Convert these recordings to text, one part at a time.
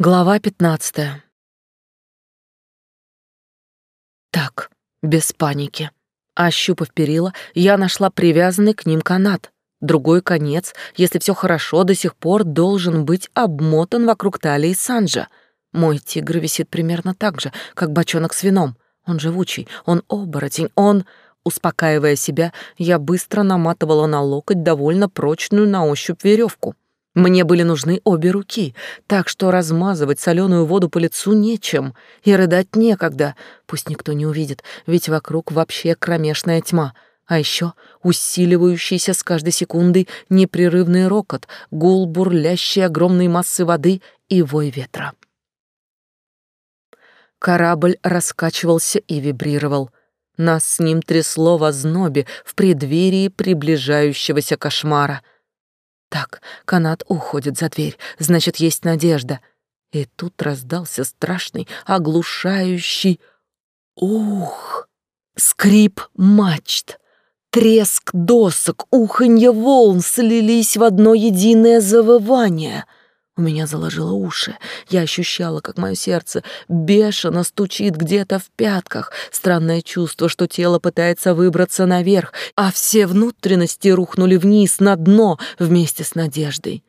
Глава пятнадцатая. Так, без паники. Ощупав перила, я нашла привязанный к ним канат. Другой конец, если все хорошо, до сих пор должен быть обмотан вокруг талии Санджа. Мой тигр висит примерно так же, как бочонок с вином. Он живучий, он оборотень, он... Успокаивая себя, я быстро наматывала на локоть довольно прочную на ощупь веревку. Мне были нужны обе руки, так что размазывать соленую воду по лицу нечем, и рыдать некогда, пусть никто не увидит, ведь вокруг вообще кромешная тьма. А еще усиливающийся с каждой секундой непрерывный рокот, гул бурлящей огромной массы воды и вой ветра. Корабль раскачивался и вибрировал. Нас с ним трясло в ознобе в преддверии приближающегося кошмара — так, канат уходит за дверь, значит, есть надежда. И тут раздался страшный, оглушающий ух, скрип мачт, треск досок, уханье волн слились в одно единое завывание — у меня заложило уши. Я ощущала, как мое сердце бешено стучит где-то в пятках. Странное чувство, что тело пытается выбраться наверх, а все внутренности рухнули вниз, на дно, вместе с надеждой.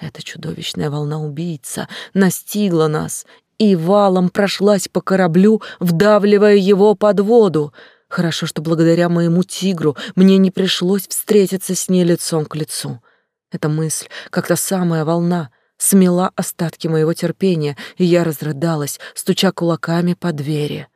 Эта чудовищная волна-убийца настигла нас и валом прошлась по кораблю, вдавливая его под воду. Хорошо, что благодаря моему тигру мне не пришлось встретиться с ней лицом к лицу. Эта мысль, как та самая волна — смела остатки моего терпения, и я разрыдалась, стуча кулаками по двери.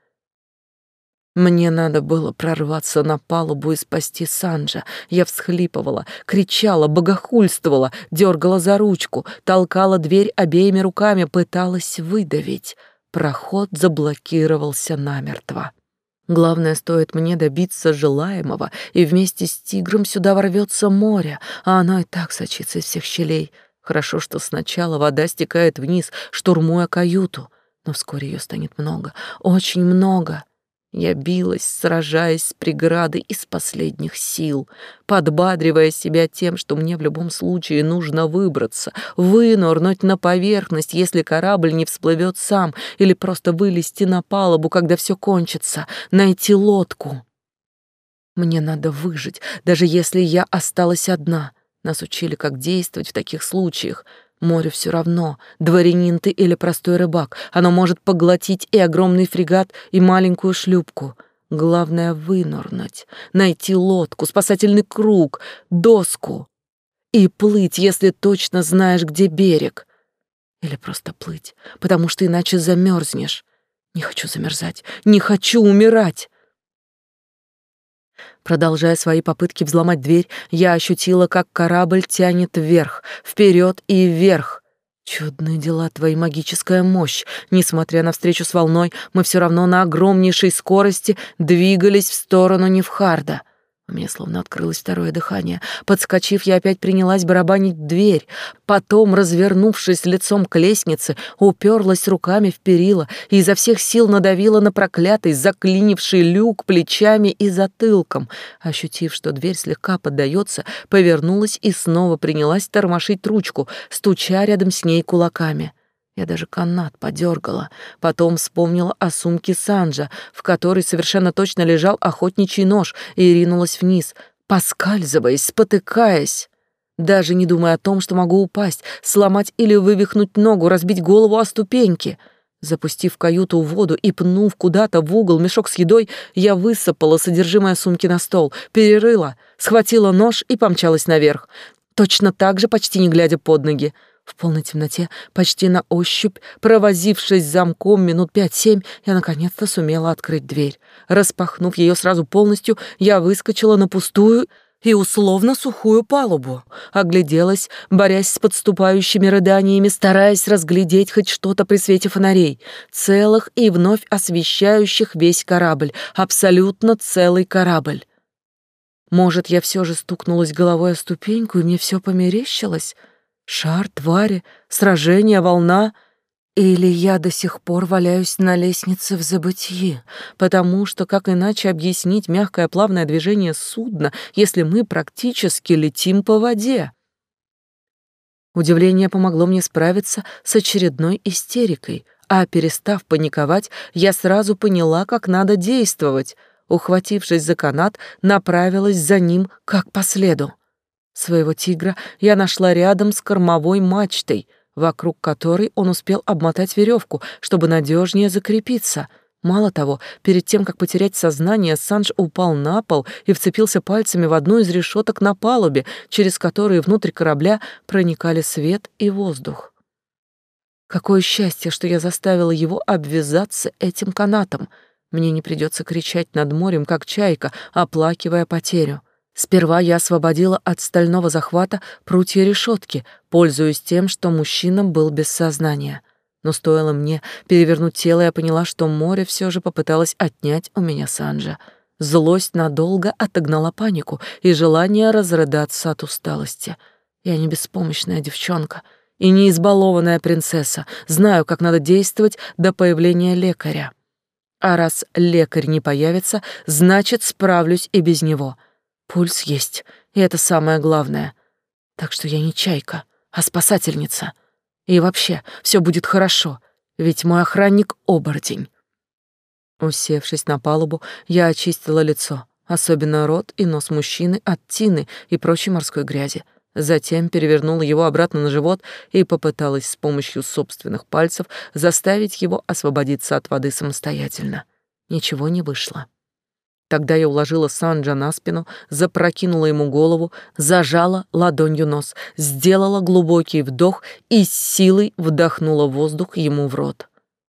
Мне надо было прорваться на палубу и спасти Санджа. Я всхлипывала, кричала, богохульствовала, дергала за ручку, толкала дверь обеими руками, пыталась выдавить. Проход заблокировался намертво. Главное, стоит мне добиться желаемого, и вместе с тигром сюда ворвется море, а оно и так сочится из всех щелей — Хорошо, что сначала вода стекает вниз, штурмуя каюту, но вскоре ее станет много, очень много. Я билась, сражаясь с преградой из последних сил, подбадривая себя тем, что мне в любом случае нужно выбраться, вынырнуть на поверхность, если корабль не всплывет сам, или просто вылезти на палубу, когда все кончится, найти лодку. Мне надо выжить, даже если я осталась одна. Нас учили, как действовать в таких случаях. Море все равно, дворянин ты или простой рыбак. Оно может поглотить и огромный фрегат, и маленькую шлюпку. Главное — вынырнуть, найти лодку, спасательный круг, доску и плыть, если точно знаешь, где берег. Или просто плыть, потому что иначе замерзнешь. Не хочу замерзать, не хочу умирать. Продолжая свои попытки взломать дверь, я ощутила, как корабль тянет вверх, вперед и вверх. Чудные дела, твоя магическая мощь. Несмотря на встречу с волной, мы все равно на огромнейшей скорости двигались в сторону Невхарда. У меня словно открылось второе дыхание. Подскочив, я опять принялась барабанить в дверь. Потом, развернувшись лицом к лестнице, уперлась руками в перила и изо всех сил надавила на проклятый, заклинивший люк плечами и затылком. Ощутив, что дверь слегка поддается, повернулась и снова принялась тормошить ручку, стуча рядом с ней кулаками. Я даже канат подергала. Потом вспомнила о сумке Санджа, в которой совершенно точно лежал охотничий нож, и ринулась вниз, поскальзываясь, спотыкаясь. Даже не думая о том, что могу упасть, сломать или вывихнуть ногу, разбить голову о ступеньки. Запустив каюту в воду и пнув куда-то в угол мешок с едой, я высыпала содержимое сумки на стол, перерыла, схватила нож и помчалась наверх. Точно так же, почти не глядя под ноги. В полной темноте, почти на ощупь, провозившись замком минут пять-семь, я наконец-то сумела открыть дверь. Распахнув ее сразу полностью, я выскочила на пустую и условно сухую палубу. Огляделась, борясь с подступающими рыданиями, стараясь разглядеть хоть что-то при свете фонарей, целых и вновь освещающих весь корабль, абсолютно целый корабль. Может, я все же стукнулась головой о ступеньку, и мне все померещилось — Шар, твари, сражение, волна. Или я до сих пор валяюсь на лестнице в забытии, потому что как иначе объяснить мягкое плавное движение судна, если мы практически летим по воде? Удивление помогло мне справиться с очередной истерикой, а перестав паниковать, я сразу поняла, как надо действовать. Ухватившись за канат, направилась за ним, как по следу. Своего тигра я нашла рядом с кормовой мачтой, вокруг которой он успел обмотать веревку, чтобы надежнее закрепиться — Мало того, перед тем, как потерять сознание, Санж упал на пол и вцепился пальцами в одну из решеток на палубе, через которые внутрь корабля проникали свет и воздух. Какое счастье, что я заставила его обвязаться этим канатом. Мне не придется кричать над морем, как чайка, оплакивая потерю. Сперва я освободила от стального захвата прутья решетки, пользуясь тем, что мужчина был без сознания. Но стоило мне перевернуть тело, я поняла, что море все же попыталось отнять у меня Санджа. Злость надолго отогнала панику и желание разрыдаться от усталости. Я не беспомощная девчонка и не избалованная принцесса. Знаю, как надо действовать до появления лекаря. А раз лекарь не появится, значит, справлюсь и без него. Пульс есть, и это самое главное. Так что я не чайка, а спасательница. И вообще, все будет хорошо, ведь мой охранник — оборотень. Усевшись на палубу, я очистила лицо, особенно рот и нос мужчины от тины и прочей морской грязи. Затем перевернула его обратно на живот и попыталась с помощью собственных пальцев заставить его освободиться от воды самостоятельно. Ничего не вышло. Тогда я уложила Санджа на спину, запрокинула ему голову, зажала ладонью нос, сделала глубокий вдох и с силой вдохнула воздух ему в рот.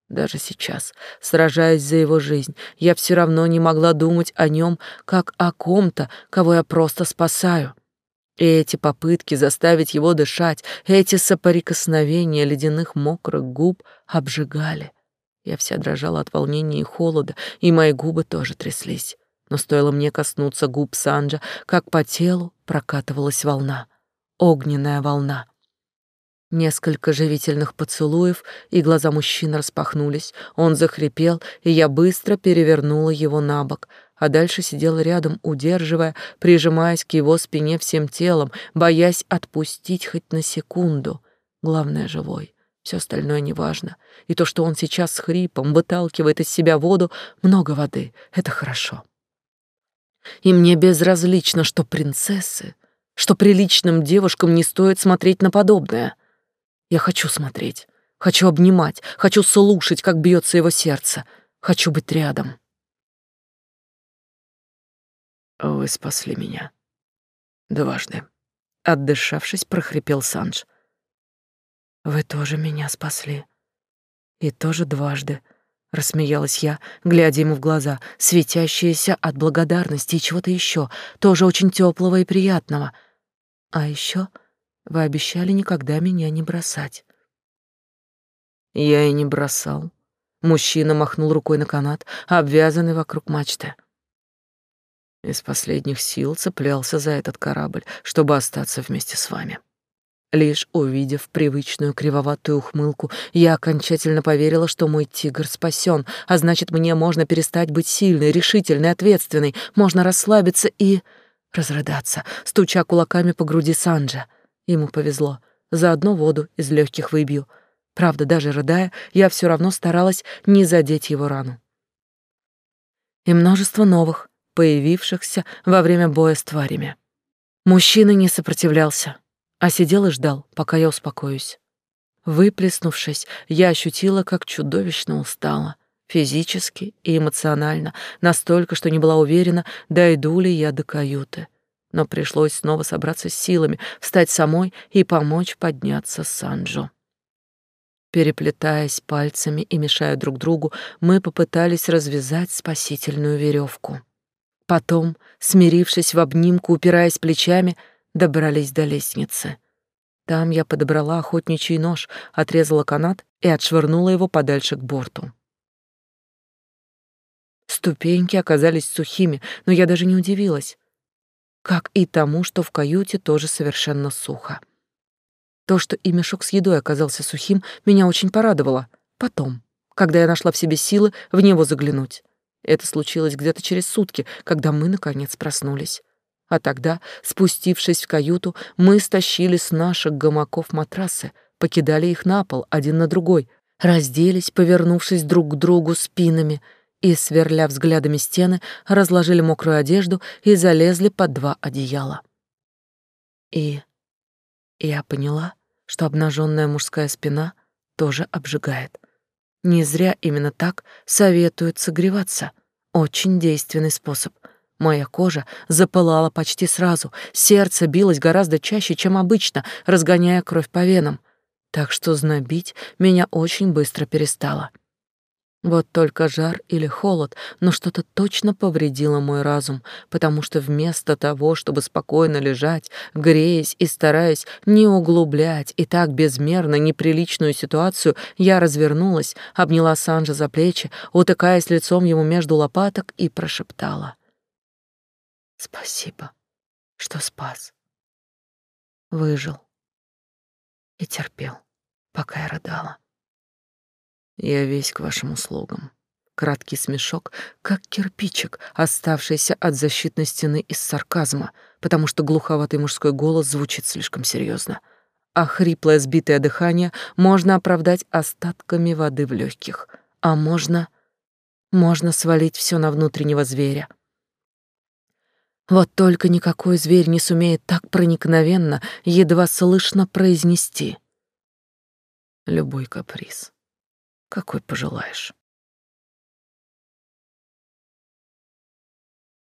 Даже сейчас, сражаясь за его жизнь, я все равно не могла думать о нем как о ком-то, кого я просто спасаю. И эти попытки заставить его дышать, эти соприкосновения ледяных мокрых губ обжигали. Я вся дрожала от волнения и холода, и мои губы тоже тряслись но стоило мне коснуться губ Санджа, как по телу прокатывалась волна, огненная волна. Несколько живительных поцелуев, и глаза мужчины распахнулись. Он захрипел, и я быстро перевернула его на бок, а дальше сидела рядом, удерживая, прижимаясь к его спине всем телом, боясь отпустить хоть на секунду. Главное — живой. Все остальное неважно. И то, что он сейчас с хрипом выталкивает из себя воду, много воды — это хорошо. И мне безразлично, что принцессы, что приличным девушкам не стоит смотреть на подобное. Я хочу смотреть, хочу обнимать, хочу слушать, как бьется его сердце, хочу быть рядом. Вы спасли меня. Дважды. Отдышавшись, прохрипел Санж. Вы тоже меня спасли. И тоже дважды. Рассмеялась я, глядя ему в глаза, светящиеся от благодарности и чего-то еще, тоже очень теплого и приятного. А еще вы обещали никогда меня не бросать. Я и не бросал. Мужчина махнул рукой на канат, обвязанный вокруг мачты. Из последних сил цеплялся за этот корабль, чтобы остаться вместе с вами. Лишь увидев привычную кривоватую ухмылку, я окончательно поверила, что мой тигр спасен, а значит, мне можно перестать быть сильной, решительной, ответственной, можно расслабиться и разрыдаться, стуча кулаками по груди Санджа. Ему повезло. Заодно воду из легких выбью. Правда, даже рыдая, я все равно старалась не задеть его рану. И множество новых, появившихся во время боя с тварями. Мужчина не сопротивлялся а сидел и ждал, пока я успокоюсь. Выплеснувшись, я ощутила, как чудовищно устала, физически и эмоционально, настолько, что не была уверена, дойду ли я до каюты. Но пришлось снова собраться с силами, встать самой и помочь подняться Санджо. Переплетаясь пальцами и мешая друг другу, мы попытались развязать спасительную веревку. Потом, смирившись в обнимку, упираясь плечами, добрались до лестницы. Там я подобрала охотничий нож, отрезала канат и отшвырнула его подальше к борту. Ступеньки оказались сухими, но я даже не удивилась, как и тому, что в каюте тоже совершенно сухо. То, что и мешок с едой оказался сухим, меня очень порадовало. Потом, когда я нашла в себе силы в него заглянуть. Это случилось где-то через сутки, когда мы, наконец, проснулись. А тогда, спустившись в каюту, мы стащили с наших гамаков матрасы, покидали их на пол один на другой, разделись, повернувшись друг к другу спинами и, сверля взглядами стены, разложили мокрую одежду и залезли под два одеяла. И я поняла, что обнаженная мужская спина тоже обжигает. Не зря именно так советуют согреваться. Очень действенный способ. Моя кожа запылала почти сразу, сердце билось гораздо чаще, чем обычно, разгоняя кровь по венам так что знобить меня очень быстро перестало. Вот только жар или холод, но что-то точно повредило мой разум, потому что вместо того, чтобы спокойно лежать, греясь и стараясь не углублять и так безмерно неприличную ситуацию, я развернулась, обняла Санжа за плечи, утыкаясь лицом ему между лопаток и прошептала. «Спасибо, что спас. Выжил и терпел, пока я рыдала. Я весь к вашим услугам. Краткий смешок, как кирпичик, оставшийся от защитной стены из сарказма, потому что глуховатый мужской голос звучит слишком серьезно, а хриплое сбитое дыхание можно оправдать остатками воды в легких, а можно... можно свалить все на внутреннего зверя, вот только никакой зверь не сумеет так проникновенно, едва слышно произнести. Любой каприз, какой пожелаешь.